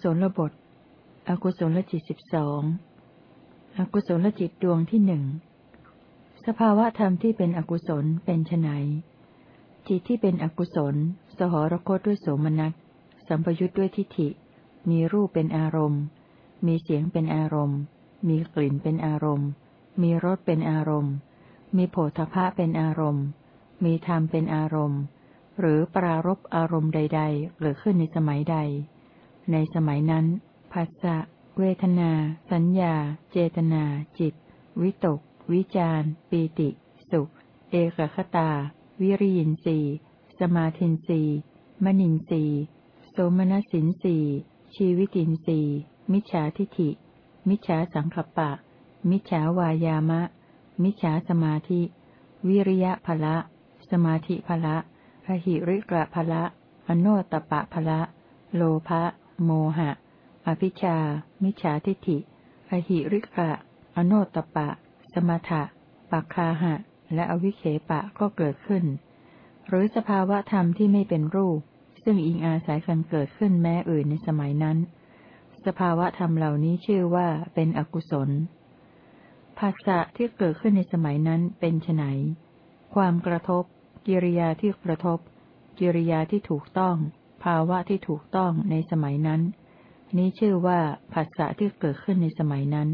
อกุศลบท อกุศลจิตสิบสอง อกุศลจิตดวงที่หนึ่ง สภาวะธรรมที่เป็นอกุศลเป็นไนจิตที่เป็นอกุศล สหรคตด้วยโสมนัส สัมปยุทธ์ด้วยทิฏฐิ มีรูปเป็นอารมณ์ มีเสียงเป็นอารมณ์ มีกลิ่นเป็นอารมณ์ มีรสเป็นอารมณ์ มีโผฏฐะเป็นอารมณ์ มีธรรมเป็นอารมณ์ หรือปรารบอารมณ์ใด ๆ เกิดขึ้นในสมัยใด ในสมัยนั้นภาษะเวทนา สัญญา เจตนา จิต วิตก วิจารปีติ สุข เอกคตา วิริยินสีสมาธินสีมณินสีโสมนสินสีชีวิตินสีมิจฉาทิฐิ มิจฉาสังขปะ มิจฉาวายามะ มิจฉาสมาธิ วิริยะภละ สมาธิภละพหิริกะภละ อโนตปะภละ โลภะ โมหะ อภิชา มิจฉาทิฏฐิ อหิริกะ อโนตปะ สมถะปักคาหะ และอวิเคปะก็เกิดขึ้น หรือสภาวะธรรมที่ไม่เป็นรูป ซึ่งอิงอาศัยกันเกิดขึ้นแม้อื่นในสมัยนั้น สภาวะธรรมเหล่านี้ชื่อว่าเป็นอกุศลภาษะที่เกิดขึ้นในสมัยนั้นเป็นไนความกระทบ กิริยาที่กระทบ กิริยาที่ถูกต้อง ภาวะที่ถูกต้องในสมัยนั้น นี้ชื่อว่าผัสสะที่เกิดขึ้นในสมัยนั้น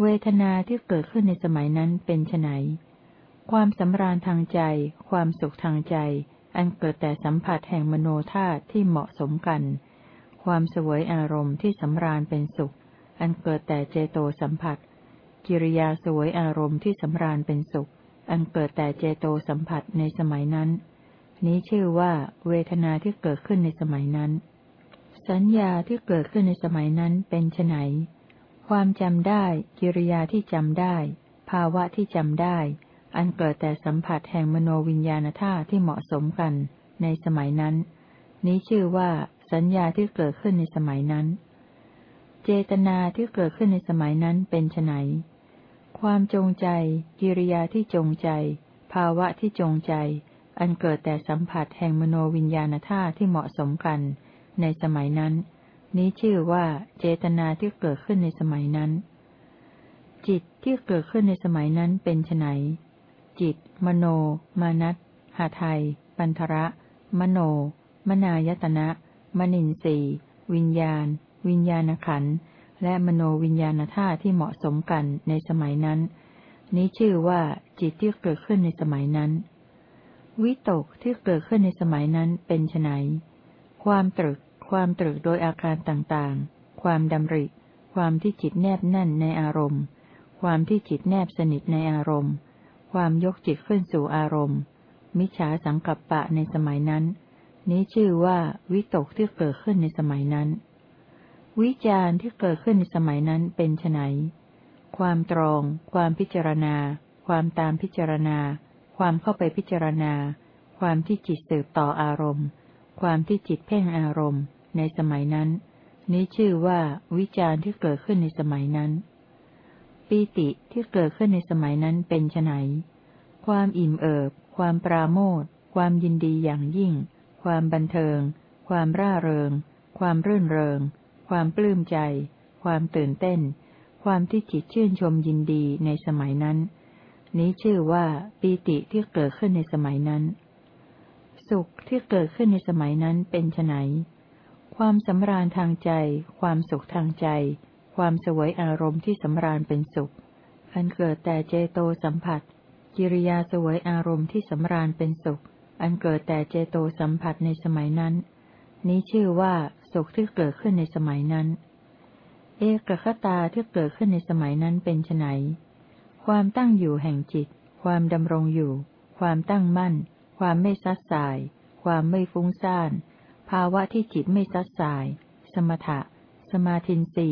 เวทนาที่เกิดขึ้นในสมัยนั้นเป็นไนความสำราญทางใจ ความสุขทางใจ อันเกิดแต่สัมผัสแห่งมโนธาตุที่เหมาะสมกัน ความสวยอารมณ์ที่สำราญเป็นสุข อันเกิดแต่เจโตสัมผัส กิริยาสวยอารมณ์ที่สำราญเป็นสุข อันเกิดแต่เจโตสัมผัสในสมัยนั้น นี้ชื่อว่า เวทนาที่เกิดขึ้นในสมัยนั้น สัญญาที่เกิดขึ้นในสมัยนั้นเป็นไนความจำได้ กิริยาที่จำได้ ภาวะที่จำได้ อันเกิดแต่สัมผัสแห่งมโนวิญญาณธาตุที่เหมาะสมกัน ในสมัยนั้น นี้ชื่อว่า สัญญาที่เกิดขึ้นในสมัยนั้น เจตนาที่เกิดขึ้นในสมัยนั้นเป็นไนความจงใจ กิริยาที่จงใจ ภาวะที่จงใจ อันเกิดแต่สัมผัสแห่งมโนวิญญาณธาตุที่เหมาะสมกัน ในสมัยนั้น นี้ชื่อว่าเจตนาที่เกิดขึ้นในสมัยนั้น จิตที่เกิดขึ้นในสมัยนั้นเป็นไนจิต มโน มานัตหาไทยปันทระ มโน มนายตนะ มนินทรีวิญญาณ วิญญาณขันและมโนวิญญาณธาตุที่เหมาะสมกันในสมัยนั้น นี้ชื่อว่าจิตที่เกิดขึ้นในสมัยนั้น วิตกที่เกิดขึ้นในสมัยนั้นเป็นไนความตรึก ความตรึกโดยอาการต่างๆ ความดำริ ความที่จิตแนบแน่นในอารมณ์ ความที่จิตแนบสนิทในอารมณ์ ความยกจิตขึ้นสู่อารมณ์ มิจฉาสังกัปปะในสมัยนั้น นี้ชื่อว่าวิตกที่เกิดขึ้นในสมัยนั้น วิจารที่เกิดขึ้นในสมัยนั้นเป็นไนความตรอง ความพิจารณา ความตามพิจารณา ความเข้าไปพิจารณา ความที่จิตสืบต่ออารมณ์ ความที่จิตเพ่งอารมณ์ ในสมัยนั้น นี้ชื่อว่าวิจารณ์ที่เกิดขึ้นในสมัยนั้น ปีติที่เกิดขึ้นในสมัยนั้นเป็นไนความอิ่มเอิบ ความปราโมทความยินดีอย่างยิ่ง ความบันเทิง ความร่าเริง ความรื่นเริง ความปลื้มใจ ความตื่นเต้น ความที่จิตชื่นชมยินดีในสมัยนั้น นี้ชื่อว่าปีติที่เกิดขึ้นในสมัยนั้น สุขที่เกิดขึ้นในสมัยนั้นเป็นไนความสำราญทางใจ ความสุขทางใจ ความสวยอารมณ์ที่สำราญเป็นสุข อันเกิดแต่เจโตสัมผัส กิริยาสวยอารมณ์ที่สำราญเป็นสุข อันเกิดแต่เจโตสัมผัสในสมัยนั้น นี้ชื่อว่าสุขที่เกิดขึ้นในสมัยนั้น เอกคตาที่เกิดขึ้นในสมัยนั้นเป็นไน ความตั้งอยู่แห่งจิต ความดำรงอยู่ ความตั้งมั่น ความไม่ซัดสาย ความไม่ฟุ้งซ่าน ภาวะที่จิตไม่ซัดสาย สมถะ สมาธินี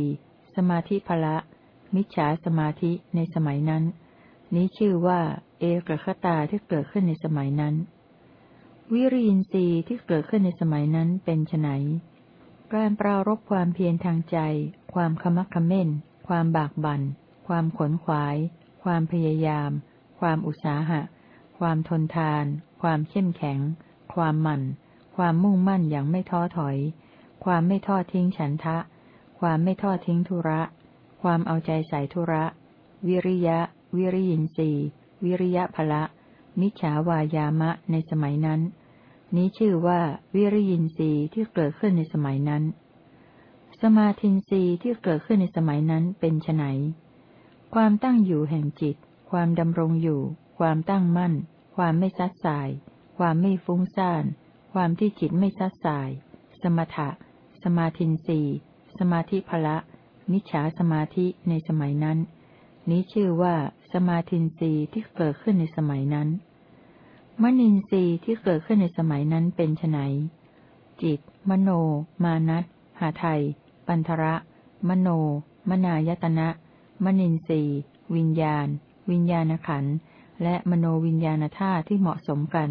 สมาธิภละ มิจฉาสมาธิในสมัยนั้น นี้ชื่อว่า เอกคตาที่เกิดขึ้นในสมัยนั้น วิริยินทรีย์ที่เกิดขึ้นในสมัยนั้นเป็นไนการปรารบความเพียรทางใจ ความขมักขม้น ความบากบัน่น ความขนขวาย ความพยายาม ความอุตสาหะ ความทนทาน ความเข้มแข็ง ความหมั่น ความมุ่งมั่นอย่างไม่ท้อถอย ความไม่ทอดทิ้งฉันทะ ความไม่ทอดทิ้งธุระ ความเอาใจใส่ธุระ วิริยะ วิริยินทรีย์ วิริยะภละ มิจฉาวายามะในสมัยนั้น นี้ชื่อว่าวิริยินทรีย์ที่เกิดขึ้นในสมัยนั้น สมาธินทรีย์ที่เกิดขึ้นในสมัยนั้นเป็นไน ความตั้งอยู่แห่งจิต ความดำรงอยู่ ความตั้งมั่น ความไม่ซัดสาย ความไม่ฟุ้งซ่าน ความที่จิตไม่ซัดสาย สมถะ สมาธินรีสมาธิภละ มิจฉาสมาธิในสมัยนั้น นี้ชื่อว่าสมาธินรีที่เกิดขึ้นในสมัยนั้น มนินทรีย์ที่เกิดขึ้นในสมัยนั้นเป็นไนจิต มโน มานัตหาไทย ปันทระ มโน มนายตนะ มนินทรีย์วิญญาณ วิญญาณขันธ์และมโนวิญญาณธาตุที่เหมาะสมกัน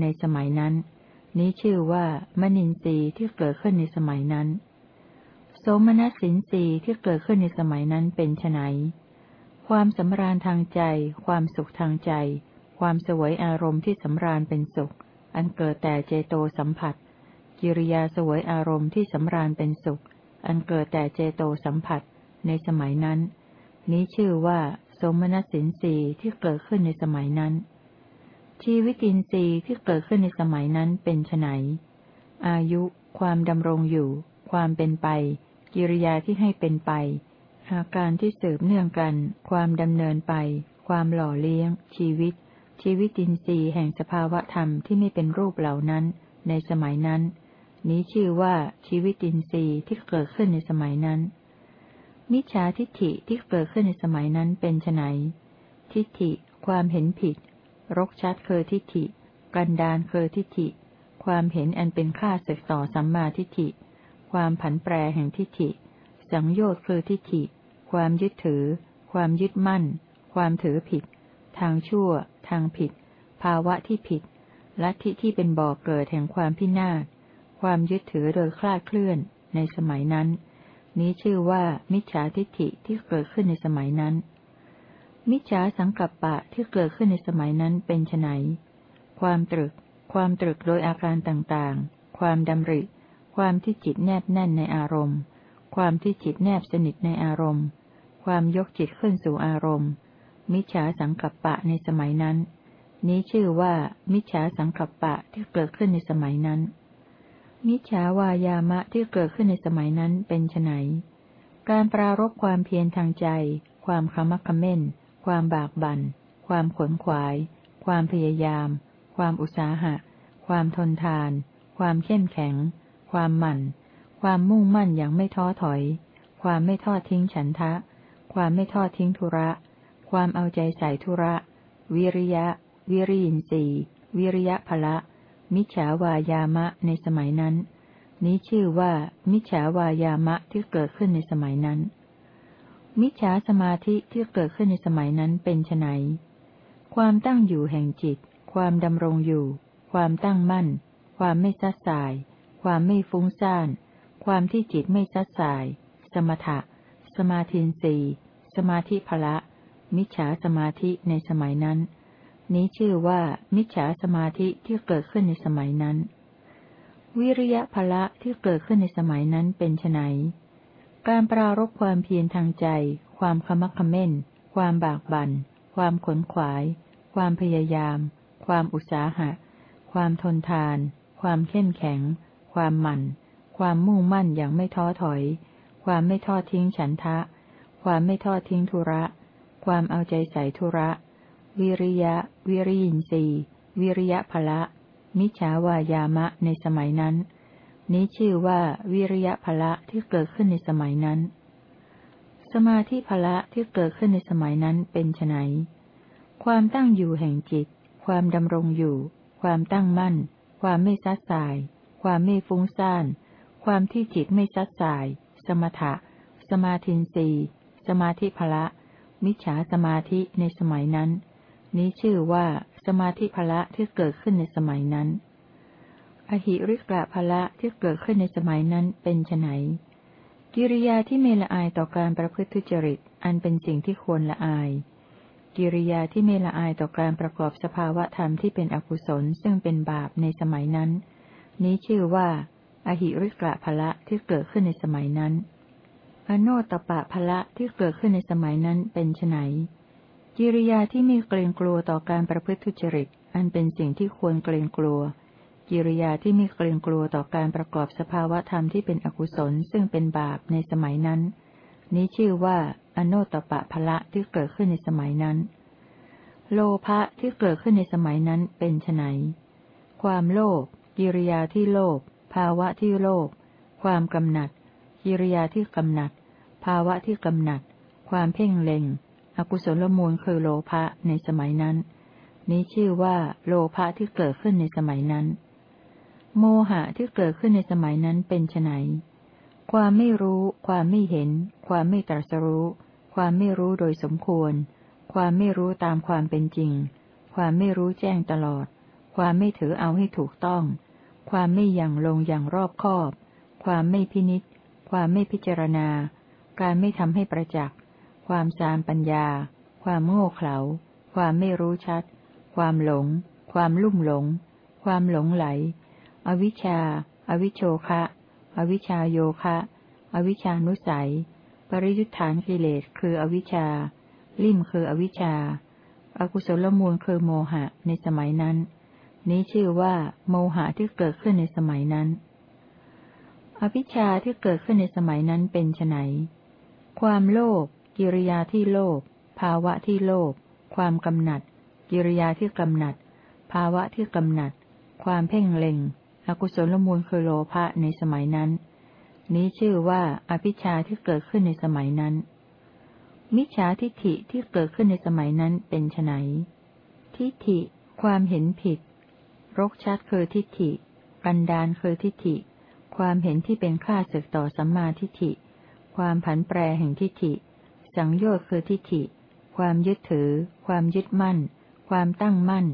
ในสมัยนั้น นี้ชื่อว่ามนินทรีย์ที่เกิดขึ้นในสมัยนั้น โสมนัสสินทรีย์ที่เกิดขึ้นในสมัยนั้นเป็นไนความสำราญทางใจ ความสุขทางใจ ความสวยอารมณ์ที่สำราญเป็นสุข อันเกิดแต่เจโตสัมผัส กิริยาสวยอารมณ์ที่สำราญเป็นสุข อันเกิดแต่เจโตสัมผัส ในสมัยนั้น นี้ชื่อว่า สมณสินสีที่เกิดขึ้นในสมัยนั้น ชีวิตินทรีย์ที่เกิดขึ้นในสมัยนั้นเป็นไนอายุ ความดำรงอยู่ ความเป็นไป กิริยาที่ให้เป็นไป อาการที่สืบเนื่องกัน ความดำเนินไป ความหล่อเลี้ยง ชีวิต ชีวิตินทรีย์แห่งสภาวะธรรมที่ไม่เป็นรูปเหล่านั้น ในสมัยนั้น นี้ชื่อว่าชีวิตินทรีย์ที่เกิดขึ้นในสมัยนั้น มิจฉาทิฏฐิที่เกิดขึ้นในสมัยนั้นเป็นไนทิฏฐิ ความเห็นผิด รกชัดเคยทิฏฐิ กันดานเคยทิฏฐิ ความเห็นอันเป็นค่าศึกต่อสัมมาทิฏฐิ ความผันแปรแห่งทิฏฐิ สังโยชน์คือทิฏฐิ ความยึดถือ ความยึดมั่น ความถือผิด ทางชั่ว ทางผิด ภาวะที่ผิด ลัทธิที่เป็นบ่อกเกิดแห่งความพินาศ ความยึดถือโดยคลาดเคลื่อนในสมัยนั้น นี้ชื่อว่ามิจฉาทิฏฐิที่เกิดขึ้นในสมัยนั้น มิจฉาสังกัปปะที่เกิดขึ้นในสมัยนั้นเป็นไนความตรึก ความตรึกโดยอาการต่างๆ ความดำริ ความที่จิตแนบแน่นในอารมณ์ ความที่จิตแนบสนิทในอารมณ์ ความยกจิตขึ้นสู่อารมณ์ มิจฉาสังกัปปะในสมัยนั้น นี้ชื่อว่ามิจฉาสังกัปปะที่เกิดขึ้นในสมัยนั้น มิจฉาวายามะที่เกิดขึ้นในสมัยนั้นเป็นไนการปรารบความเพียรทางใจ ความขมักขม้น ความบากบัน่น ความขนขวาย ความพยายาม ความอุตสาหะ ความทนทาน ความเข้มแข็ง ความหมั่น ความมุ่งมั่นอย่างไม่ท้อถอย ความไม่ทอดทิ้งฉันทะ ความไม่ทอดทิ้งธุระ ความเอาใจใส่ธุระ วิริยะ วิริยินสีวิริยะภละ มิจฉาวายามะในสมัยนั้น นี้ชื่อว่า มิจฉาวายามะที่เกิดขึ้นในสมัยนั้น มิจฉาสมาธิที่เกิดขึ้นในสมัยนั้นเป็นไนความตั้งอยู่แห่งจิต ความดำรงอยู่ ความตั้งมั่น ความไม่ซัดสาย ความไม่ฟุ้งซ่าน ความที่จิตไม่ซัดสาย สมถะ สมาธินีสมาธิภละ มิจฉาสมาธิในสมัยนั้น นี้ชื่อว่ามิจฉาสมาธิที่เกิดขึ้นในสมัยนั้น วิริยะภละที่เกิดขึ้นในสมัยนั้นเป็นไนการปรารบความเพียรทางใจ ความขมักขม้น ความบากบัน่น ความขนขวาย ความพยายาม ความอุตสาหะ ความทนทาน ความเข้มแข็ง ความหมั่น ความมุ่งมั่นอย่างไม่ท้อถอย ความไม่ทอดทิ้งฉันทะ ความไม่ทอดทิ้งธุระ ความเอาใจใส่ธุระ วิริยะ วิริยินสีวิริยะภละ มิจฉาวายามะในสมัยนั้น นี้ชื่อว่าวิริยะภละที่เกิดขึ้นในสมัยนั้น สมาธิภละที่เกิดขึ้นในสมัยนั้นเป็นไนความตั้งอยู่แห่งจิต ความดำรงอยู่ ความตั้งมั่น ความไม่ซัดสาย ความไม่ฟุ้งซ่าน ความที่จิตไม่ซัดสาย สมถะ สมาธินสีสมาธิภละ มิจฉาสมาธิในสมัยนั้น นี้ชื่อว่าสมาธิภละที่เกิดขึ้นในสมัยนั้น อหิริกะภละที่เกิดขึ้นในสมัยนั้นเป็นไนกิริยาที่ไม่ละอายต่อการประพฤติทุจริต อันเป็นสิ่งที่ควรละอาย กิริยาที่ไม่ละอายต่อการประกอบสภาวะธรรมที่เป็นอกุศลซึ่งเป็นบาปในสมัยนั้น นี้ชื่อว่า อหิริกะภละที่เกิดขึ้นในสมัยนั้น อโนตปะภละที่เกิดขึ้นในสมัยนั้นเป็นไน กิริยาที่มีเกรงกลัวต่อการประพฤติทุจริต อันเป็นสิ่งที่ควรเกรงกลัว กิริยาที่มีเกรงกลัวต่อการประกอบสภาวะธรรมที่เป็นอกุศลซึ่งเป็นบาปในสมัยนั้น นี้ชื่อว่า อโนตปะภละที่เกิดขึ้นในสมัยนั้น โลภะที่เกิดขึ้นในสมัยนั้นเป็นไนความโลภกิริยาที่โลภภาวะที่โลภความกำหนัด กิริยาที่กำหนัด ภาวะที่กำหนัด ความเพ่งเล็ง อกุศลมูลคือโลภะในสมัยนั้น นี้ชื่อว่าโลภะที่เกิดขึ้นในสมัยนั้น โมหะที่เกิดขึ้นในสมัยนั้นเป็นไนความไม่รู้ ความไม่เห็น ความไม่ตรัสรู้ ความไม่รู้โดยสมควร ความไม่รู้ตามความเป็นจริง ความไม่รู้แจ้งตลอด ความไม่ถือเอาให้ถูกต้อง ความไม่ยังลงอย่างรอบคอบ ความไม่พินิษความไม่พิจารณา การไม่ทำให้ประจักษ์ ความสามปัญญา ความโง่เขลา ความไม่รู้ชัด ความหลง ความลุ่มหลง ความหลงไหล อวิชชา อวิโชคะ อวิชชาโยคะ อวิชานุสัย ปริยุทธานกิเลสคืออวิชชา ลิ่มคืออวิชชา อกุศลมูลคือโมหะในสมัยนั้น นี้ชื่อว่า โมหะที่เกิดขึ้นในสมัยนั้นอภิชาที่เกิดขึ้นในสมัยนั้นเป็นไนความโลภ กิริยาที่โลภภาวะที่โลภความกำหนัด กิริยาที่กำหนัด ภาวะที่กำหนัด ความเพ่งเล็ง อกุศลมูลคือโลภะในสมัยนั้น นี้ชื่อว่าอภิชาที่เกิดขึ้นในสมัยนั้น มิจฉาทิฏฐิที่เกิดขึ้นในสมัยนั้นเป็นไนทิฏฐิ ความเห็นผิด รกชัดคือทิฏฐิกันดานคือทิฏฐิ ความเห็นที่เป็นค่าศึกต่อสัมมาทิฏฐิ ความผันแปรแห่งทิฏฐิ สังโยชน์คือทิฏฐิ ความยึดถือ ความยึดมั่น ความตั้งมั่น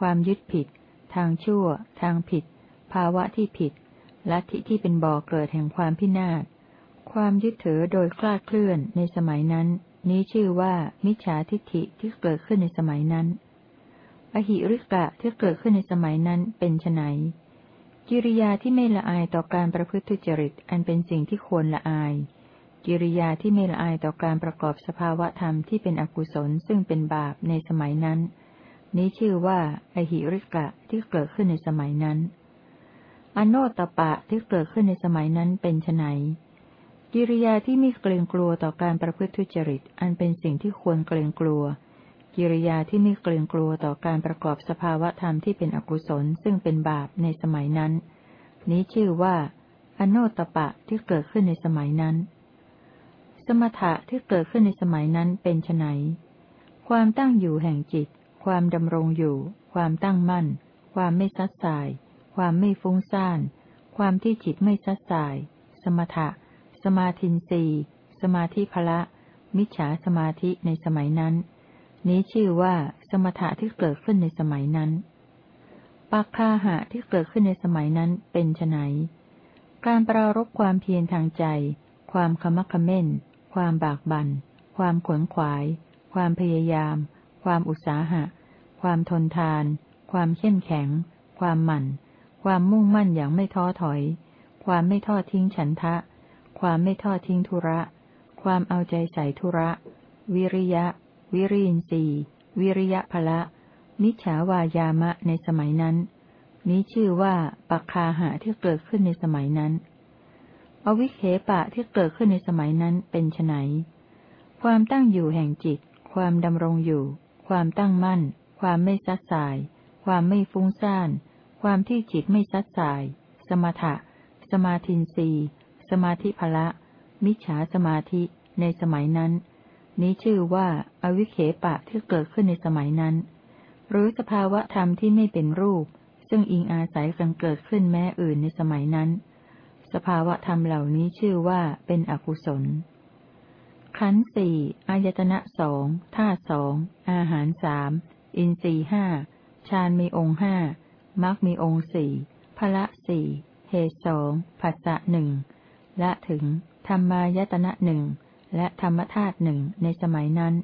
ความยึดผิด ทางชั่ว ทางผิด ภาวะที่ผิด ลัทธิที่เป็นบ่อเกิดแห่งความพินาศ ความยึดถือโดยคลาดเคลื่อนในสมัยนั้น นี้ชื่อว่า มิจฉาทิฏฐิที่เกิดขึ้นในสมัยนั้น อหิริกะที่เกิดขึ้นในสมัยนั้นเป็นไนกิริยาที่ไม่ละอายต่อการประพฤติทุจริต อันเป็นสิ่งที่ควรละอาย กิริยาที่ไม่ละอายต่อการประกอบสภาวะธรรมที่เป็นอกุศลซึ่งเป็นบาปในสมัยนั้น นี้ชื่อว่าอหิริกะที่เกิดขึ้นในสมัยนั้น อโนตปะที่เกิดขึ้นในสมัยนั้นเป็นไนกิริยาที่ไม่เกรงกลัวต่อการประพฤติทุจริต อันเป็นสิ่งที่ควรเกรงกลัว กิริยาที่ไม่เกรงกลัวต่อการประกอบสภาวะธรรมที่เป็นอกุศลซึ่งเป็นบาปในสมัยนั้น นี้ชื่อว่า อโนตปะที่เกิดขึ้นในสมัยนั้น สมถะที่เกิดขึ้นในสมัยนั้นเป็นไนความตั้งอยู่แห่งจิต ความดำรงอยู่ ความตั้งมั่น ความไม่ซัดสาย ความไม่ฟุ้งซ่าน ความที่จิตไม่ซัดสาย สมถะ สมาธินรีสมาธิภละ มิจฉาสมาธิในสมัยนั้น นี้ชื่อว่าสมถะที่เกิดขึ้นในสมัยนั้นปักคาหะที่เกิดขึ้นในสมัยนั้นเป็นไนการปรารบความเพียรทางใจ ความขมักขม้น ความบากบัน่น ความขวนขวาย ความพยายาม ความอุตสาหะ ความทนทาน ความเข้มแข็ง ความหมั่น ความมุ่งมั่นอย่างไม่ท้อถอย ความไม่ทอดทิ้งฉันทะ ความไม่ทอดทิ้งธุระ ความเอาใจใส่ธุระ วิริยะ วิริยินสีวิริยะภละ มิจฉาวายามะในสมัยนั้น นี้ชื่อว่าปักคาหะที่เกิดขึ้นในสมัยนั้น อวิเคปะที่เกิดขึ้นในสมัยนั้นเป็นไนความตั้งอยู่แห่งจิต ความดำรงอยู่ ความตั้งมั่น ความไม่ซัดสาย ความไม่ฟุ้งซ่าน ความที่จิตไม่ซัดสาย สมถะ สมาธินรีสมาธิภละ มิจฉาสมาธิ ในสมัยนั้น นี้ชื่อว่าอวิเคปะที่เกิดขึ้นในสมัยนั้น หรือสภาวะธรรมที่ไม่เป็นรูป ซึ่งอิงอาศัยกันเกิดขึ้นแม้อื่นในสมัยนั้น สภาวะธรรมเหล่านี้ชื่อว่าเป็นอกุศล ขันสี่อายตนะสองท่าสองอาหารสามอินทรีห้าฌานมีองค์ห้ามรรคมีองค์สี่พละสี่เหตุสองผัสสะหนึ่งและถึงธรรมายตนะหนึ่งและธรรมธาตุหนึ่งในสมัยนั้น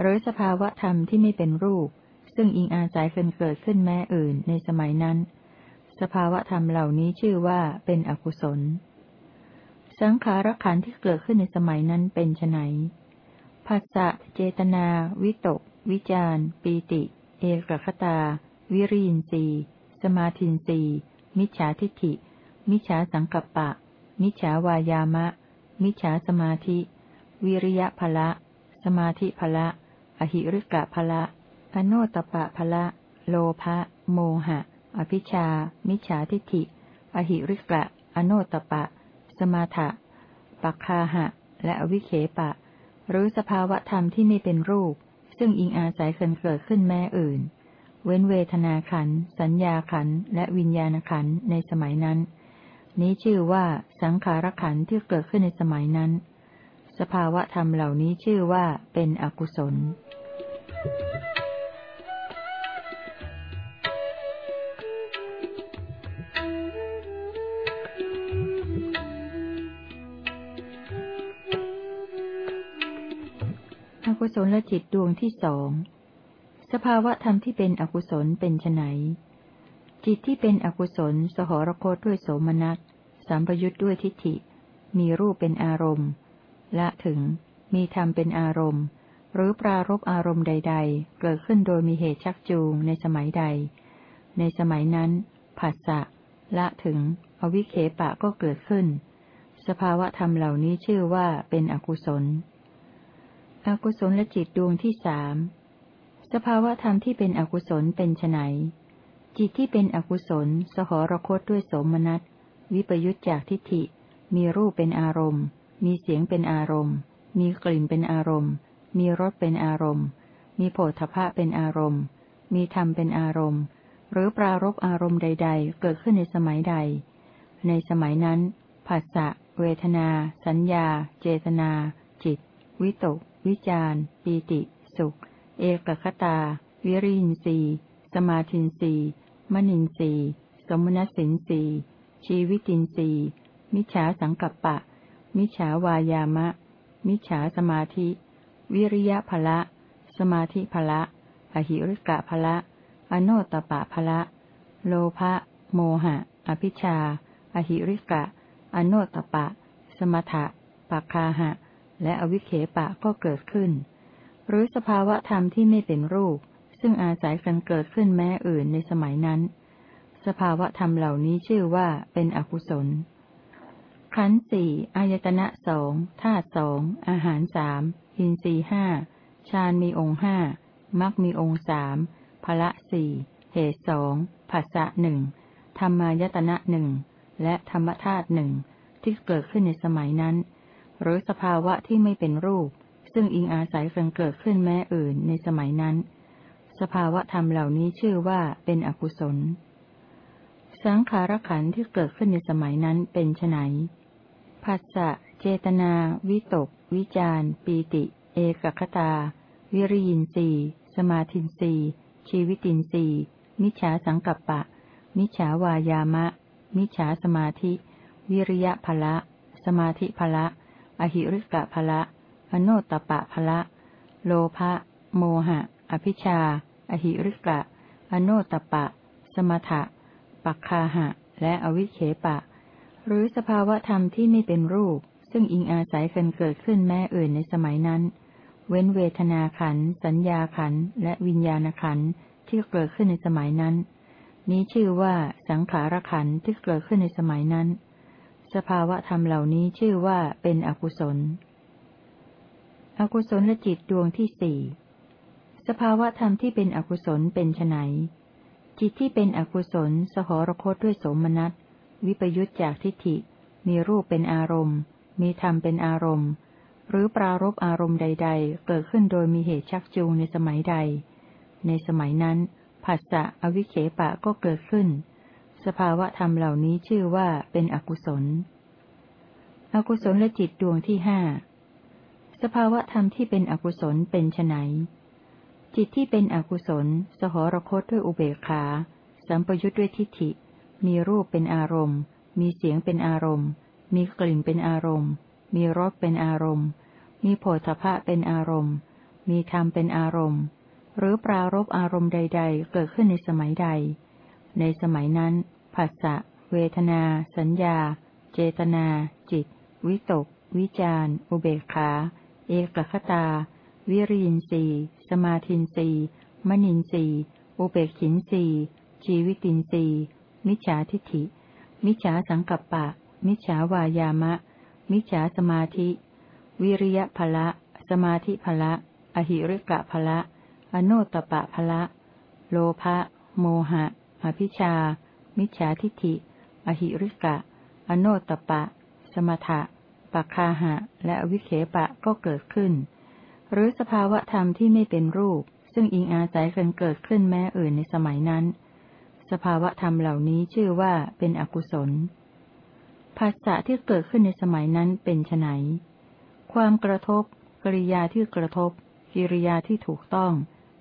หรือสภาวะธรรมที่ไม่เป็นรูป ซึ่งอิงอาศัยเกิดขึ้นแม้อื่นในสมัยนั้น สภาวะธรรมเหล่านี้ชื่อว่าเป็นอกุศล สังขารขันธ์ที่เกิดขึ้นในสมัยนั้นเป็นไนภาษะเจตนา วิตก วิจารปีติ เอกคตา วิริยินรีสมาธินรีมิจฉาทิฏฐิ มิจฉาสังกัปปะ มิจฉาวายามะ มิจฉาสมาธิ วิริยะภละ สมาธิภละ อหิริกะภละอโนตปะภละ โลภะ โมหะ อภิชา มิจฉาทิฏฐิ อหิริกะ อโนตปะ สมาถะปักคาหะ และอวิเคปะ หรือสภาวะธรรมที่ไม่เป็นรูป ซึ่งอิงอาศัยเกินเกิดขึ้นแม่อื่น เว้นเวทนาขัน สัญญาขัน และวิญญาณขันในสมัยนั้น นี้ชื่อว่าสังขารขันที่เกิดขึ้นในสมัยนั้น สภาวะธรรมเหล่านี้ชื่อว่าเป็นอกุศลกุ ศลจิตดวงที่สอง สภาวะธรรมที่เป็นอกุศลเป็นไนจิตที่เป็นอกุศล สหรคตด้วยโสมนัสสัมปยุทธ์ด้วยทิฏฐิ มีรูปเป็นอารมณ์ ละถึง มีธรรมเป็นอารมณ์ หรือปรารบอารมณ์ใด ๆ เกิดขึ้นโดยมีเหตุชักจูงในสมัยใด ในสมัยนั้นผัสสะละถึง อวิเคปะก็เกิดขึ้น สภาวะธรรมเหล่านี้ชื่อว่าเป็นอกุศล อกุศลจิตดวงที่สามสภาวะธรรมที่เป็นอกุศลเป็นไนจิตที่เป็นอกุศล สหรคตด้วยสมนัสวิปยุตจากทิฏฐิ มีรูปเป็นอารมณ์ มีเสียงเป็นอารมณ์ มีกลิ่นเป็นอารมณ์ มีรสเป็นอารมณ์ มีโผฏฐะเป็นอารมณ์ มีธรรมเป็นอารมณ์ หรือปรารบอารมณ์ใด ๆ เกิดขึ้นในสมัยใด ในสมัยนั้น ผัสสะ เวทนา สัญญา เจตนา วิตก วิจารปีติ สุข เอกคตา วิริยินสีสมาธินสีมณินสีสมุนสินสีชีวิตินสีมิจฉาสังกัปปะ มิจฉาวายามะ มิจฉาสมาธิ วิริยะภละ สมาธิภละ อหิริกะภละ อโนตปะภละ โลภะ โมหะ อภิชา อหิริกะ อโนตปะ สมถะปัคาหะ และอวิเคปะก็เกิดขึ้น หรือสภาวะธรรมที่ไม่เป็นรูป ซึ่งอาศัยกันเกิดขึ้นแม้อื่นในสมัยนั้น สภาวะธรรมเหล่านี้ชื่อว่าเป็นอกุศล ขันสี่อายตนะสองธาตุสองอาหารสามอินทรีห้าฌานมีองค์ห้ามรรคมีองค์สามพละสี่เหตุสองภาษะหนึ่งธรรมายตนะหนึ่งและธรรมธาตุหนึ่งที่เกิดขึ้นในสมัยนั้น หรือสภาวะที่ไม่เป็นรูป ซึ่งอิงอาศัยกันเกิดขึ้นแม้อื่นในสมัยนั้น สภาวะธรรมเหล่านี้ชื่อว่าเป็นอกุศล สังขารขันธ์ที่เกิดขึ้นในสมัยนั้นเป็นไนผัสสะเจตนา วิตก วิจารปีติ เอกคตา วิริยินสีสมาธินสีชีวิตินสีมิจฉาสังกัปปะ มิจฉาวายามะ มิจฉาสมาธิ วิริยะภละ สมาธิภละ อหิริกะภละ อโนตปะภละ โลภะ โมหะ อภิชา อหิริกะ อโนตปะ สมถะ ปักคาหะ และอวิเคปะ หรือสภาวะธรรมที่ไม่เป็นรูป ซึ่งอิงอาศัยกันเกิดขึ้นแม่อื่นในสมัยนั้น เว้นเวทนาขัน สัญญาขัน และวิญญาณขันที่เกิดขึ้นในสมัยนั้น นี้ชื่อว่าสังขารขันที่เกิดขึ้นในสมัยนั้น สภาวะธรรมเหล่านี้ชื่อว่าเป็นอกุศล อกุศลจิตดวงที่สี่สภาวะธรรมที่เป็นอกุศลเป็นไนจิตที่เป็นอกุศลสหรคตด้วยโสมนัส วิปยุตจากทิฏฐิ มีรูปเป็นอารมณ์ มีธรรมเป็นอารมณ์ หรือปรารบอารมณ์ใด ๆ เกิดขึ้นโดยมีเหตุชักจูงในสมัยใด ในสมัยนั้นผัสสะอวิเคปะก็เกิดขึ้น สภาวะธรรมเหล่านี้ชื่อว่าเป็นอกุศล อกุศลและจิตดวงที่ห้า สภาวะธรรมที่เป็นอกุศลเป็นไนจิตที่เป็นอกุศล สหรคตด้วยอุเบกขา สัมปยุทธ์ด้วยทิฏฐิ มีรูปเป็นอารมณ์ มีเสียงเป็นอารมณ์ มีกลิ่นเป็นอารมณ์ มีรสเป็นอารมณ์ มีโผฏฐะเป็นอารมณ์ มีธรรมเป็นอารมณ์ หรือปรารบอารมณ์ใด ๆ เกิดขึ้นในสมัยใด ในสมัยนั้นผัสสะ เวทนา สัญญา เจตนา จิต วิตก วิจารอุเบกขา เอกคตา วิริยินสีสมาธินสีมณินสีอุเบกขินสีชีวิตินสีมิจฉาทิฏฐิ มิจฉาสังกัปปะ มิจฉาวายามะ มิจฉาสมาธิ วิริยะภละ สมาธิภละ อหิริกะภละ อโนตปะภละ โลภะ โมหะ อภิชา มิจฉาทิฏฐิ อหิริกะ อโนตปะ สมถะปัคาหะ และอวิเคปะก็เกิดขึ้น หรือสภาวะธรรมที่ไม่เป็นรูป ซึ่งอิงอาศัยกันเกิดขึ้นแม้อื่นในสมัยนั้น สภาวะธรรมเหล่านี้ชื่อว่าเป็นอกุศลภาษะที่เกิดขึ้นในสมัยนั้นเป็นไนความกระทบ กริยาที่กระทบ กิริยาที่ถูกต้อง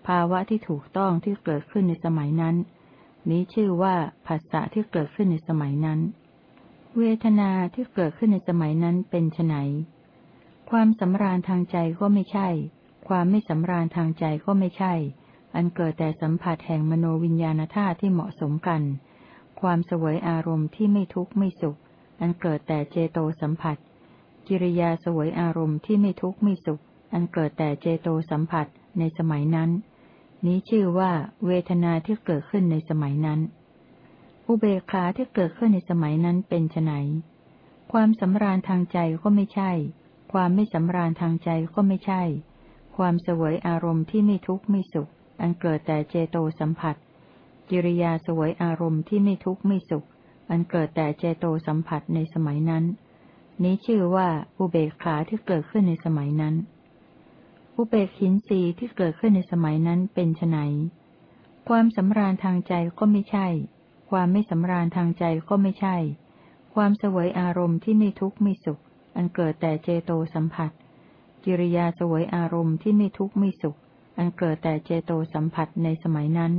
ภาวะที่ถูกต้องที่เกิดขึ้นในสมัยนั้น นี้ชื่อว่าภาษะที่เกิดขึ้นในสมัยนั้น เวทนาที่เกิดขึ้นในสมัยนั้นเป็นไนความสำราญทางใจก็ไม่ใช่ ความไม่สำราญทางใจก็ไม่ใช่ อันเกิดแต่สัมผัสแห่งมโนวิญญาณธาตุที่เหมาะสมกัน ความสวยอารมณ์ที่ไม่ทุกข์ไม่สุข อันเกิดแต่เจโตสัมผัส กิริยาสวยอารมณ์ที่ไม่ทุกข์ไม่สุข อันเกิดแต่เจโตสัมผัสในสมัยนั้น นี้ชื่อว่า เวทนาที่เกิดขึ้นในสมัยนั้น อุเบกขาที่เกิดขึ้นในสมัยนั้นเป็นไนความสำราญทางใจก็ไม่ใช่ ความไม่สำราญทางใจก็ไม่ใช่ ความสวยอารมณ์ที่ไม่ทุกข์ไม่สุข อันเกิดแต่เจโตสัมผัส กิริยาสวยอารมณ์ที่ไม่ทุกข์ไม่สุข อันเกิดแต่เจโตสัมผัสในสมัยนั้น นี้ชื่อว่าอุเบกขาที่เกิดขึ้นในสมัยนั้น อุเบกขินสีที่เกิดขึ้นในสมัยนั้นเป็นไนความสำราญทางใจก็ไม่ใช่ ความไม่สำราญทางใจก็ไม่ใช่ ความเสวยอารมณ์ที่ไม่ทุกข์ไม่สุข อันเกิดแต่เจโตสัมผัส กิริยาเสวยอารมณ์ที่ไม่ทุกข์ไม่สุข อันเกิดแต่เจโตสัมผัสในสมัยนั้น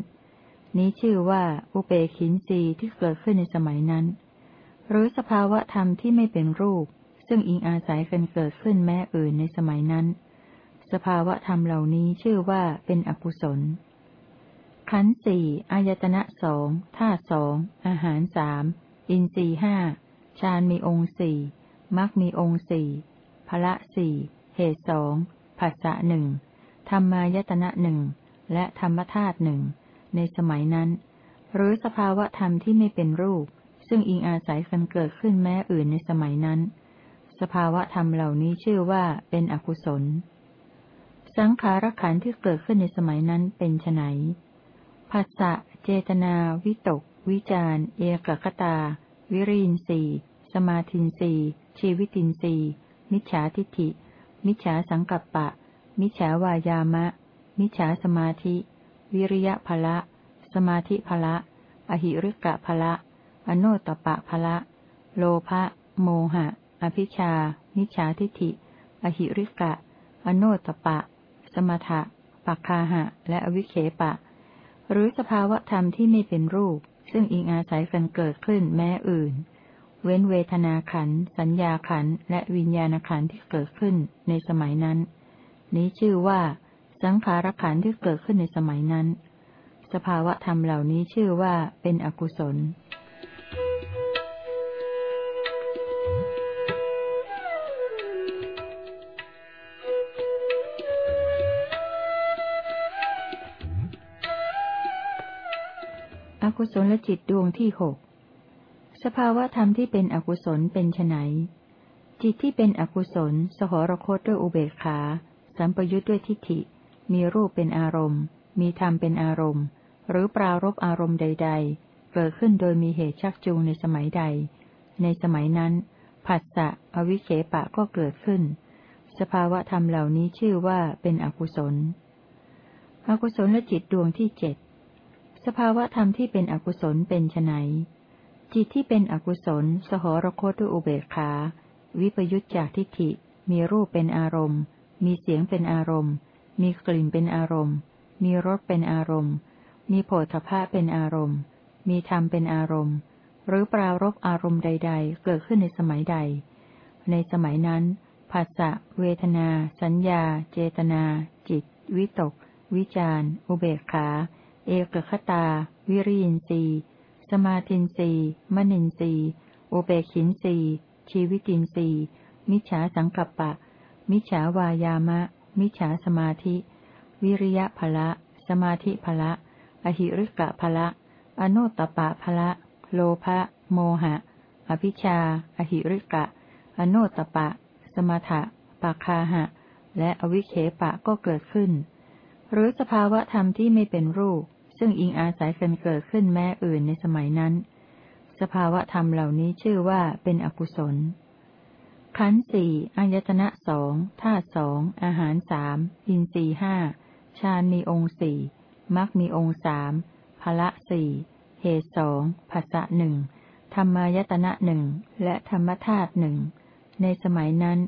นี้ชื่อว่าอุเบกขินสีที่เกิดขึ้นในสมัยนั้น หรือสภาวะธรรมที่ไม่เป็นรูป ซึ่งอิงอาศัยกันเกิดขึ้นแม้อื่นในสมัยนั้น สภาวะธรรมเหล่านี้ชื่อว่าเป็นอกุศล ขันสี่อายตนะสองท่าสองอาหารสามอินทรีห้าฌานมีองค์สี่มรรคมีองค์สี่พละสี่เหตุสองภาษะหนึ่งธรรมายตนะหนึ่งและธรรมธาตุหนึ่งในสมัยนั้น หรือสภาวะธรรมที่ไม่เป็นรูป ซึ่งอิงอาศัยกันเกิดขึ้นแม้อื่นในสมัยนั้น สภาวะธรรมเหล่านี้ชื่อว่าเป็นอกุศล สังขารขันธ์ที่เกิดขึ้นในสมัยนั้นเป็นไนภาษะเจตนา วิตก วิจารเอกคตา วิริยินสีสมาธินสีชีวิตินสีมิจฉาทิฏฐิ มิจฉาสังกัปปะ มิจฉาวายามะ มิจฉาสมาธิ วิริยะภละ สมาธิภละ อหิริกะภละ อโนตปะภละ โลภะ โมหะ อภิชานิชาทิฐิ อหิริกะ อโนตปะ สมถะ ปักคาหะ และอวิเคปะ หรือสภาวะธรรมที่ไม่เป็นรูป ซึ่งอิงอาศัยกันเกิดขึ้นแม้อื่น เว้นเวทนาขัน สัญญาขัน และวิญญาณขันที่เกิดขึ้นในสมัยนั้น นี้ชื่อว่า สังขารขันที่เกิดขึ้นในสมัยนั้น สภาวะธรรมเหล่านี้ชื่อว่าเป็นอกุศล กุศลจิตดวงที่หกสภาวะธรรมที่เป็นอกุศลเป็นไนจิตที่เป็นอกุศล สหรคตด้วยอุเบกขา สัมปยุทธ์ด้วยทิฏฐิ มีรูปเป็นอารมณ์ มีธรรมเป็นอารมณ์ หรือปรารบอารมณ์ใด ๆ เกิดขึ้นโดยมีเหตุชักจูงในสมัยใด ในสมัยนั้น ผัสสะอวิเคปะก็เกิดขึ้น สภาวะธรรมเหล่านี้ชื่อว่าเป็นอกุศล อกุศลและจิตดวงที่เจ็ด สภาวะธรรมที่เป็นอกุศลเป็นไนจิตที่เป็นอกุศล สหรคตด้วยอุเบกขา วิปยุตจากทิฏฐิ มีรูปเป็นอารมณ์ มีเสียงเป็นอารมณ์ มีกลิ่นเป็นอารมณ์ มีรสเป็นอารมณ์ มีโผฏฐะเป็นอารมณ์ มีธรรมเป็นอารมณ์ หรือปรารบอารมณ์ใด ๆ เกิดขึ้นในสมัยใด ในสมัยนั้นภาษะเวทนา สัญญา เจตนา จิต วิตก วิจารอุเบกขา เอกคตา วิริยินรีสมาธินรีมนินรีอุเบกินรีชีวิตินรีมิจฉาสังกัปปะ มิจฉาวายามะ มิจฉาสมาธิ วิริยะภละ สมาธิภละ อหิริกะภละ อโนตปะภละ โลภะ โมหะ อภิชา อหิริกะ อโนตปะ สมถะปาคาหะ และอวิเคปะก็เกิดขึ้น หรือสภาวะธรรมที่ไม่เป็นรูป ซึ่งอิงอาศัยกันเกิดขึ้นแม้อื่นในสมัยนั้น สภาวะธรรมเหล่านี้ชื่อว่าเป็นอกุศล ขันสี่อายตนะสองธาตุสองอาหารสามอินทรีห้าฌานมีองค์สี่มรรคมีองค์สามพละสี่เหตุสองภาษะหนึ่งธรรมายตนะหนึ่งและธรรมธาตุหนึ่งในสมัยนั้น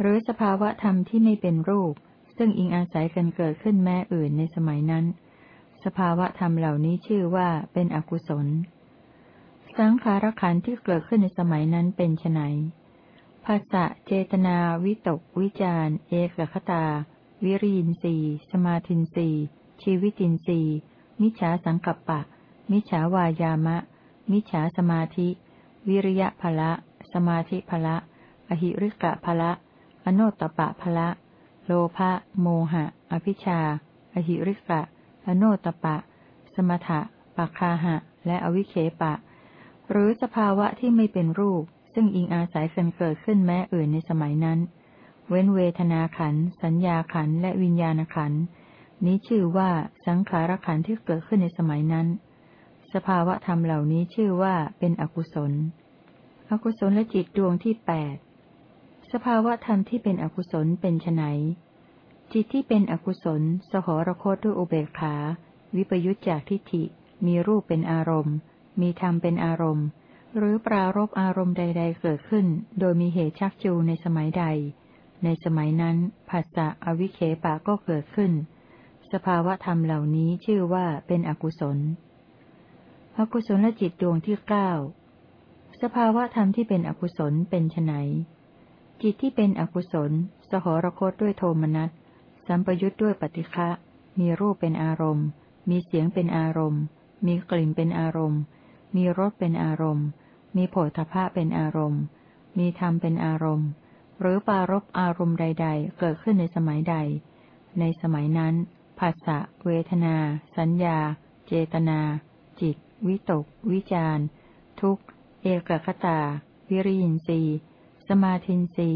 หรือสภาวะธรรมที่ไม่เป็นรูป ซึ่งอิงอาศัยกันเกิดขึ้นแม่อื่นในสมัยนั้น สภาวะธรรมเหล่านี้ชื่อว่าเป็นอกุศล สังขารขันธ์ที่เกิดขึ้นในสมัยนั้นเป็นไนภาษะเจตนา วิตก วิจารเอกคตา วิริยินสีสมาธินสีชีวิตินสีมิจฉาสังกัปปะ มิจฉาวายามะ มิจฉาสมาธิ วิริยะภละ สมาธิภละ อหิริกะภละ อโนตตปะภละ โลภะ โมหะ อภิชา อหิริกะ อโนตปะ สมถะปัคาหะ และอวิเคปะ หรือสภาวะที่ไม่เป็นรูป ซึ่งอิงอาศัยกันเกิดขึ้นแม้อื่นในสมัยนั้น เว้นเวทนาขัน สัญญาขัน และวิญญาณขัน นี้ชื่อว่าสังขารขันที่เกิดขึ้นในสมัยนั้น สภาวะธรรมเหล่านี้ชื่อว่าเป็นอกุศล อกุศลและจิตดวงที่แปดสภาวะธรรมที่เป็นอกุศลเป็นไน จิตที่เป็นอกุศล สหรคตด้วยอุเบกขา วิปยุจจากทิฏฐิ มีรูปเป็นอารมณ์ มีธรรมเป็นอารมณ์ หรือปรารบอารมณ์ใด ๆ เกิดขึ้น โดยมีเหตุชักจูในสมัยใด ในสมัยนั้นภาษะอวิเคปะก็เกิดขึ้น สภาวะธรรมเหล่านี้ชื่อว่าเป็นอกุศล อกุศลจิตดวงที่เก้าสภาวะธรรมที่เป็นอกุศลเป็นไนจิตที่เป็นอกุศล สหรคตด้วยโทมนัส สัมปยุทธ์ด้วยปฏิฆะมีรูปเป็นอารมณ์ มีเสียงเป็นอารมณ์ มีกลิ่นเป็นอารมณ์ มีรสเป็นอารมณ์ มีโผฏฐะเป็นอารมณ์ มีธรรมเป็นอารมณ์ หรือปารบอารมณ์ใด ๆ เกิดขึ้นในสมัยใด ในสมัยนั้นภาษะเวทนา สัญญา เจตนา จิต วิตก วิจารทุกเอกคตา วิริยินสีสมาธินสี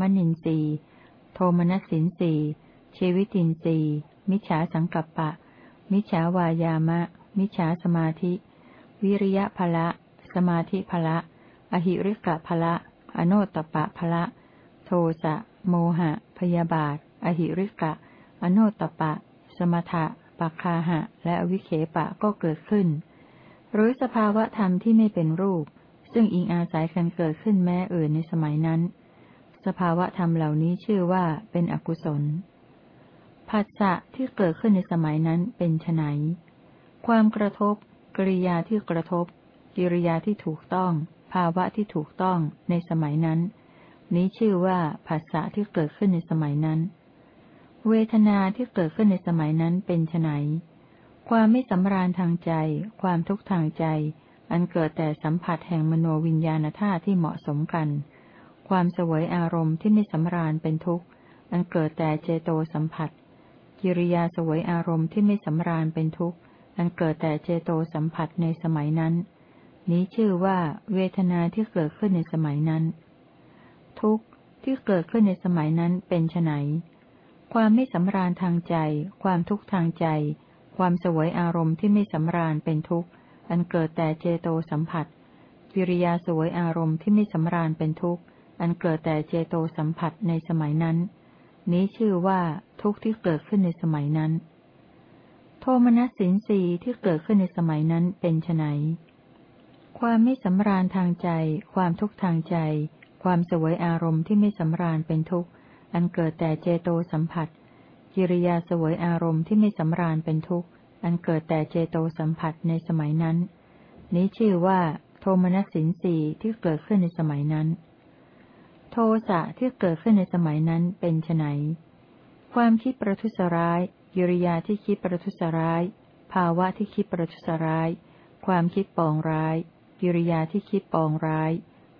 มณินสีโทมนัสสินสี ชีวิตินสีมิจฉาสังกัปปะ มิจฉาวายามะ มิจฉาสมาธิ วิริยะภละ สมาธิภละ อหิริกะภละ อโนตปะภละ โทสะ โมหะ พยาบาท อหิริกะ อโนตปะ สมถะปัคาหะ และอวิเคปะก็เกิดขึ้น หรือสภาวะธรรมที่ไม่เป็นรูป ซึ่งอิงอาศัยกันเกิดขึ้นแม้อื่นในสมัยนั้น สภาวะธรรมเหล่านี้ชื่อว่าเป็นอกุศล ผัสสะที่เกิดขึ้นในสมัยนั้นเป็นไนความกระทบ กริยาที่กระทบ กิริยาที่ถูกต้อง ภาวะที่ถูกต้องในสมัยนั้น นี้ชื่อว่าภาษาที่เกิดขึ้นในสมัยนั้น เวทนาที่เกิดขึ้นในสมัยนั้นเป็นไนความไม่สำราญทางใจ ความทุกข์ทางใจ อันเกิดแต่สัมผัสแห่งมโนวิญญาณธาตุที่เหมาะสมกัน ความสวยอารมณ์ที่ไม่สำราญเป็นทุกข์ อันเกิดแต่เจโตสัมผัส กิริยาสวยอารมณ์ที่ไม่สำราญเป็นทุกข์ อันเกิดแต่เจโตสัมผัสในสมัยนั้น นี้ชื่อว่าเวทนาที่เกิดขึ้นในสมัยนั้น ทุกข์ที่เกิดขึ้นในสมัยนั้นเป็นไนความไม่สำราญทางใจ ความทุกข์ทางใจ ความสวยอารมณ์ที่ไม่สำราญเป็นทุกข์ อันเกิดแต่เจโตสัมผัส กิริยาสวยอารมณ์ที่ไม่สำราญเป็นทุกข์ อันเกิดแต่เจโตสัมผัสในสมัยนั้น นี้ชื่อว่าทุกข์ที่เกิดขึ้นในสมัยนั้น โทมนัสสินสีที่เกิดขึ้นในสมัยนั้นเป็นไนความไม่สำราญทางใจ ความทุกข์ทางใจ ความสวยอารมณ์ที่ไม่สำราญเป็นทุกข์ อันเกิดแต่เจโตสัมผัส กิริยาสวยอารมณ์ที่ไม่สำราญเป็นทุกข์ อันเกิดแต่เจโตสัมผัสในสมัยนั้น นี้ชื่อว่า โทมนัสสินสีที่เกิดขึ้นในสมัยนั้น โทสะที่เกิดขึ้นในสมัยนั้นเป็นไนความคิดประทุษร้ายกิริยาที่คิดประทุษร้าย ภาวะที่คิดประทุษร้าย ความคิดปองร้ายกิริยาที่คิดปองร้าย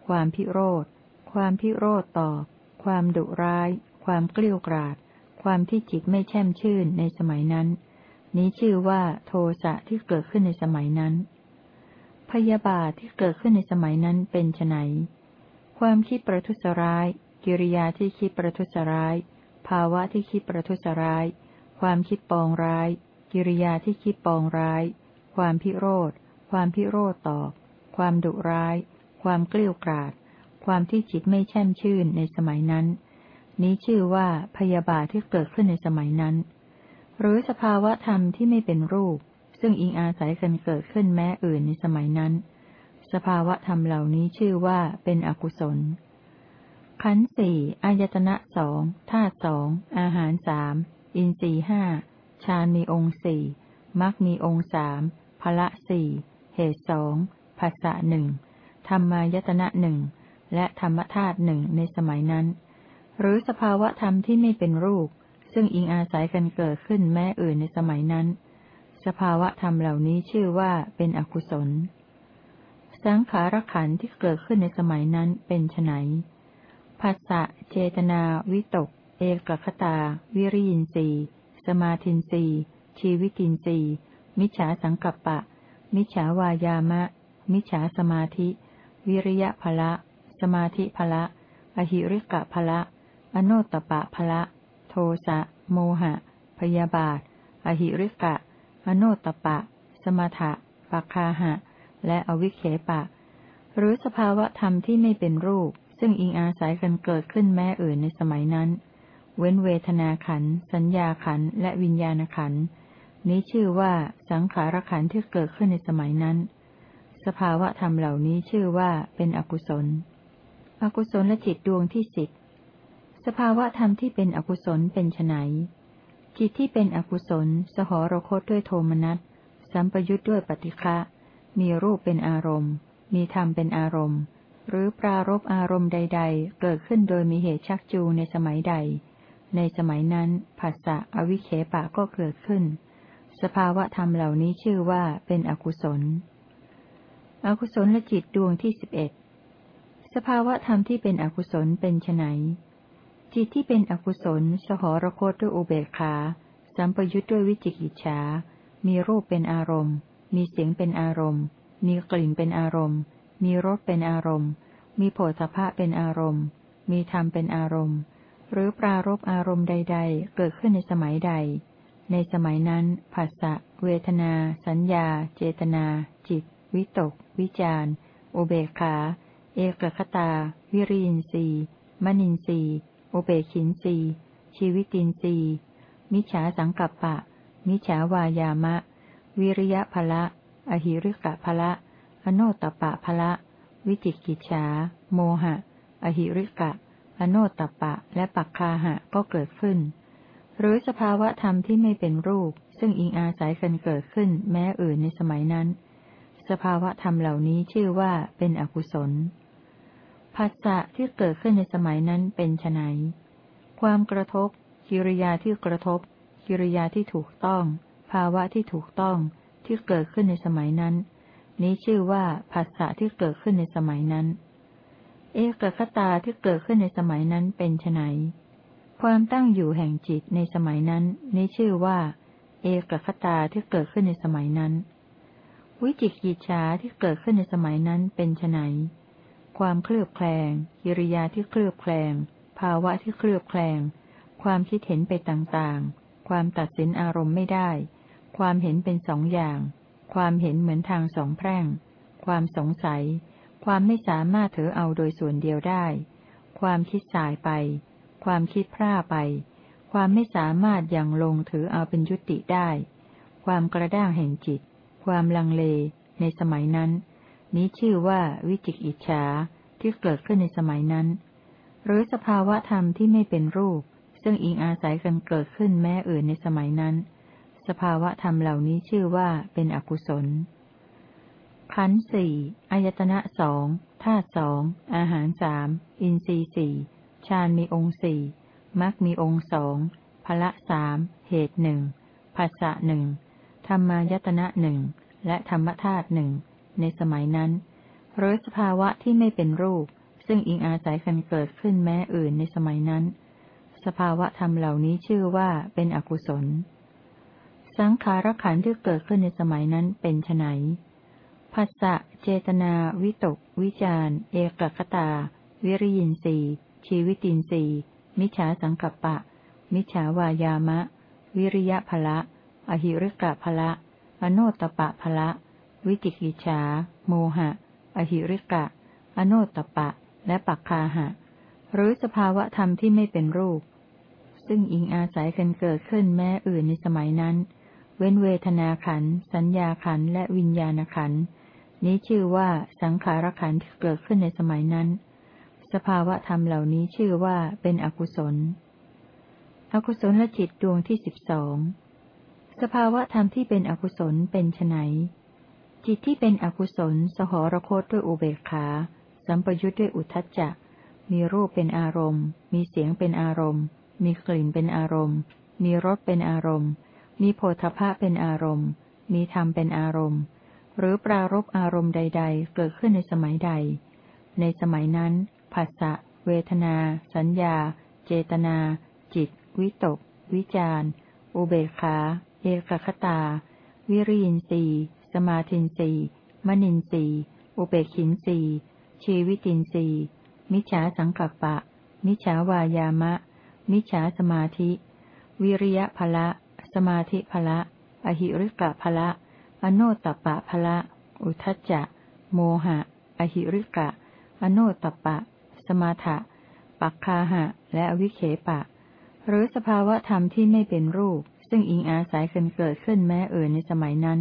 ความพิโรธ ความพิโรธตอบความดุร้าย ความเกลี้ยกราด ความที่จิตไม่แช่มชื่นในสมัยนั้น นี้ชื่อว่าโทสะที่เกิดขึ้นในสมัยนั้น พยาบาทที่เกิดขึ้นในสมัยนั้นเป็นไน ความคิดประทุษร้าย กิริยาที่คิดประทุษร้าย ภาวะที่คิดประทุษร้าย ความคิดปองร้าย กิริยาที่คิดปองร้าย ความพิโรธ ความพิโรธตอบ ความดุร้าย ความเกลี้ยกราดความที่จิตไม่แช่มชื่นในสมัยนั้น นี้ชื่อว่าพยาบาทที่เกิดขึ้นในสมัยนั้น หรือสภาวะธรรมที่ไม่เป็นรูป ซึ่งอิงอาศัยกันเกิดขึ้นแม้อื่นในสมัยนั้น สภาวะธรรมเหล่านี้ชื่อว่าเป็นอกุศล ขันสี่อายตนะสองธาตุสองอาหารสามอินทรีห้าฌานมีองค์สี่มรรคมีองค์สามพละสี่เหตุสองภาษะหนึ่งธรรมายตนะหนึ่งและธรรมธาตุหนึ่งในสมัยนั้น หรือสภาวะธรรมที่ไม่เป็นรูป ซึ่งอิงอาศัยกันเกิดขึ้นแม้อื่นในสมัยนั้น สภาวะธรรมเหล่านี้ชื่อว่าเป็นอกุศล สังขารขันธ์ที่เกิดขึ้นในสมัยนั้นเป็นไนภาษะเจตนา วิตก เอกคตา วิริยินสีสมาธินสีชีวิตินสีมิจฉาสังกัปปะ มิจฉาวายามะ มิจฉาสมาธิ วิริยะภละ สมาธิภละ อหิริกะภละ อโนตปะภละ โทสะ โมหะ พยาบาท อหิริกะ อโนตปะ สมถะปัคาหะ และอวิเคปะ หรือสภาวะธรรมที่ไม่เป็นรูป ซึ่งอิงอาศัยกันเกิดขึ้นแม้อื่นในสมัยนั้น เว้นเวทนาขัน สัญญาขัน และวิญญาณขัน นี้ชื่อว่าสังขารขันที่เกิดขึ้นในสมัยนั้น สภาวะธรรมเหล่านี้ชื่อว่าเป็นอกุศล อกุศลและจิตดวงที่สิบสภาวะธรรมที่เป็นอกุศลเป็นไนจิตที่เป็นอกุศล สหรคตด้วยโทมนัส สัมปยุทธ์ด้วยปฏิฆะ มีรูปเป็นอารมณ์ มีธรรมเป็นอารมณ์ หรือปรารบอารมณ์ใด ๆ เกิดขึ้นโดยมีเหตุชักจูในสมัยใด ในสมัยนั้นภาษะอวิเคปะก็เกิดขึ้น สภาวะธรรมเหล่านี้ชื่อว่าเป็นอกุศล อกุศลละจิตดวงที่สิบเอ็ดสภาวะธรรมที่เป็นอกุศลเป็นไนจิตที่เป็นอกุศลสหรคตด้วยอุเบกขา สัมปยุทธ์ด้วยวิจิกิจฉา มีรูปเป็นอารมณ์ มีเสียงเป็นอารมณ์ มีกลิ่นเป็นอารมณ์ มีรสเป็นอารมณ์ มีโผฏฐะเป็นอารมณ์ มีธรรมเป็นอารมณ์ หรือปรารบอารมณ์ใด ๆ เกิดขึ้นในสมัยใด ในสมัยนั้นภาษะเวทนา สัญญา เจตนา จิต วิตก วิจารอุเบกขา เอกคตา วิริยินสีมณินสีอุเบกินสีชีวิตินสีมิจฉาสังกัปปะ มิจฉาวายามะ วิริยะภละอหิริกะภละ อโนตปะภละ วิจิกิจฉา โมหะ อหิริกะ อโนตปะ และปักคาหะก็เกิดขึ้น หรือสภาวะธรรมที่ไม่เป็นรูป ซึ่งอิงอาศัยกันเกิดขึ้นแม้อื่นในสมัยนั้น สภาวะธรรมเหล่านี้ชื่อว่าเป็นอกุศลภาษะที่เกิดขึ้นในสมัยนั้นเป็นไนความกระทบ กิริยาที่กระทบ กิริยาที่ถูกต้อง ภาวะที่ถูกต้องที่เกิดขึ้นในสมัยนั้น นี้ชื่อว่าภาษะที่เกิดขึ้นในสมัยนั้น เอกคตาที่เกิดขึ้นในสมัยนั้นเป็นไนความตั้งอยู่แห่งจิตในสมัยนั้น นี้ชื่อว่า เอกคตาที่เกิดขึ้นในสมัยนั้น วิจิกิจฉาที่เกิดขึ้นในสมัยนั้นเป็นไนความเคลือบแคลงกิริยาที่เคลือบแคลงภาวะที่เคลือบแคลงความคิดเห็นไปต่างๆ ความตัดสินอารมณ์ไม่ได้ ความเห็นเป็นสองอย่าง ความเห็นเหมือนทางสองแพร่ง ความสงสัย ความไม่สามารถถือเอาโดยส่วนเดียวได้ ความคิดสายไป ความคิดพร่าไป ความไม่สามารถยังลงถือเอาเป็นยุติได้ ความกระด้างแห่งจิต ความลังเล ในสมัยนั้น นี้ชื่อว่าวิจิกิจฉาที่เกิดขึ้นในสมัยนั้น หรือสภาวะธรรมที่ไม่เป็นรูป ซึ่งอิงอาศัยกันเกิดขึ้นแม้อื่นในสมัยนั้น สภาวะธรรมเหล่านี้ชื่อว่าเป็นอกุศล ขันสี่อายตนะสองธาตุสองอาหารสามอินทรีสี่ฌานมีองค์สี่มรรคมีองค์สองพละสามเหตุหนึ่งภาษะหนึ่งธรรมายตนะหนึ่งและธรรมธาตุหนึ่งในสมัยนั้นหรือสภาวะที่ไม่เป็นรูป ซึ่งอิงอาศัยกันเกิดขึ้นแม้อื่นในสมัยนั้น สภาวะธรรมเหล่านี้ชื่อว่าเป็นอกุศล สังขารขันธ์ที่เกิดขึ้นในสมัยนั้นเป็นไนภาษะเจตนา วิตก วิจารเอกกตา วิริยินสีชีวิตินสีมิจฉาสังกัปปะ มิจฉาวายามะ วิริยะภละ อหิริกะภละ อโนตปะภละ วิจิกิจฉา โมหะ อหิริกะ อโนตปะ และปักคาหะ หรือสภาวะธรรมที่ไม่เป็นรูป ซึ่งอิงอาศัยกันเกิดขึ้นแม้อื่นในสมัยนั้น เว้นเวทนาขัน สัญญาขัน และวิญญาณขัน นี้ชื่อว่าสังขารขันที่เกิดขึ้นในสมัยนั้น สภาวะธรรมเหล่านี้ชื่อว่าเป็นอกุศล อกุศลละจิตดวงที่สิบสอง สภาวะธรรมที่เป็นอกุศลเป็นไนจิตที่เป็นอกุศล สหรคตด้วยอุเบกขา สัมปยุทธ์ด้วยอุทัจจะ มีรูปเป็นอารมณ์ มีเสียงเป็นอารมณ์ มีกลิ่นเป็นอารมณ์ มีรสเป็นอารมณ์ มีโพธภะเป็นอารมณ์ มีธรรมเป็นอารมณ์ หรือปรารบอารมณ์ใด ๆ เกิดขึ้นในสมัยใด ในสมัยนั้นภาษะเวทนา สัญญา เจตนา จิต วิตก วิจารอุเบกขา เอกคตา วิริยินสีสมาธินสีมนินสีอุเบกินสีชีวิตินสีมิจฉาสังกัปปะ มิจฉาวายามะ มิจฉาสมาธิ วิริยะภละ สมาธิภละ อหิริกะภละ อโนตปะภละ อุทจจะ โมหะ อหิริกะ อโนตปะ สมาถะ ปักคาหะ และอวิเคปะ หรือสภาวะธรรมที่ไม่เป็นรูป ซึ่งอิงอาศัยกันเกิดขึ้นแม้เอ่ยในสมัยนั้น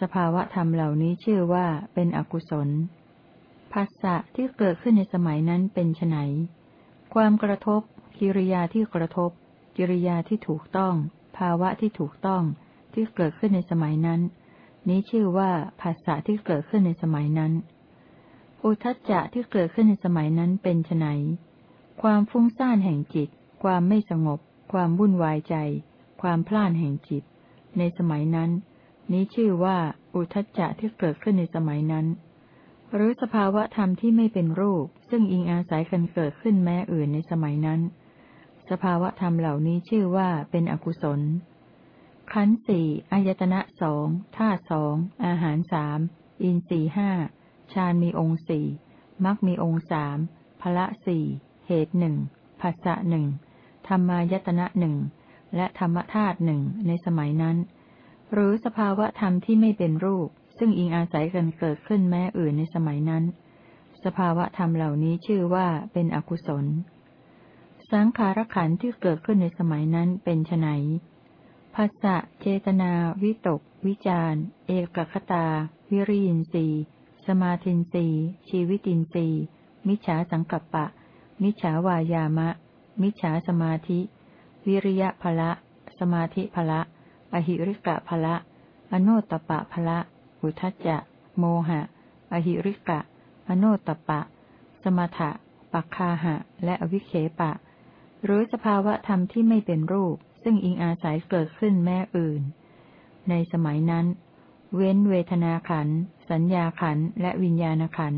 สภาวะธรรมเหล่านี้ชื่อว่าเป็นอกุศลภาษะที่เกิดขึ้นในสมัยนั้นเป็นไนความกระทบ กิริยาที่กระทบ กิริยาที่ถูกต้อง ภาวะที่ถูกต้องที่เกิดขึ้นในสมัยนั้น นี้ชื่อว่าภาษาที่เกิดขึ้นในสมัยนั้น อุทจจะที่เกิดขึ้นในสมัยนั้นเป็นไนความฟุ้งซ่านแห่งจิต ความไม่สงบ ความวุ่นวายใจ ความพล่านแห่งจิต ในสมัยนั้น นี้ชื่อว่าอุทจจะที่เกิดขึ้นในสมัยนั้น หรือสภาวะธรรมที่ไม่เป็นรูป ซึ่งอิงอาศัยกันเกิดขึ้นแม้อื่นในสมัยนั้น สภาวะธรรมเหล่านี้ชื่อว่าเป็นอกุศล ขันสี่อายตนะสองธาสองอาหารสามอินสี่ห้าฌานมีองค์สี่มรรคมีองค์สามพละสี่เหตุหนึ่งภาษะหนึ่งธรรมายตนะหนึ่งและธรรมธาตุหนึ่งในสมัยนั้น หรือสภาวะธรรมที่ไม่เป็นรูป ซึ่งอิงอาศัยกันเกิดขึ้นแม้อื่นในสมัยนั้น สภาวะธรรมเหล่านี้ชื่อว่าเป็นอกุศล สังขารขันธ์ที่เกิดขึ้นในสมัยนั้นเป็นไนภาษะเจตนา วิตก วิจารเอกคตา วิริยินสีสมาธินสีชีวิตินสีมิจฉาสังกัปปะ มิจฉาวายามะ มิจฉาสมาธิ วิริยะภละ สมาธิภละ อหิริกะภละ อโนตปะภละ อุทจจะ โมหะ อหิริกะ อโนตปะ สมถะปักคาหะ และอวิเคปะ หรือสภาวะธรรมที่ไม่เป็นรูป ซึ่งอิงอาศัยเกิดขึ้นแม่อื่น ในสมัยนั้น เว้นเวทนาขัน สัญญาขัน และวิญญาณขัน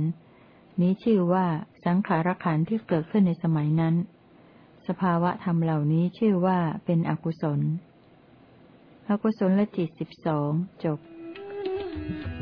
นี้ชื่อว่าสังขารขันที่เกิดขึ้นในสมัยนั้น สภาวะธรรมเหล่านี้ชื่อว่าเป็นอกุศล อกุศลละจิตสิบสองจบ Thank you.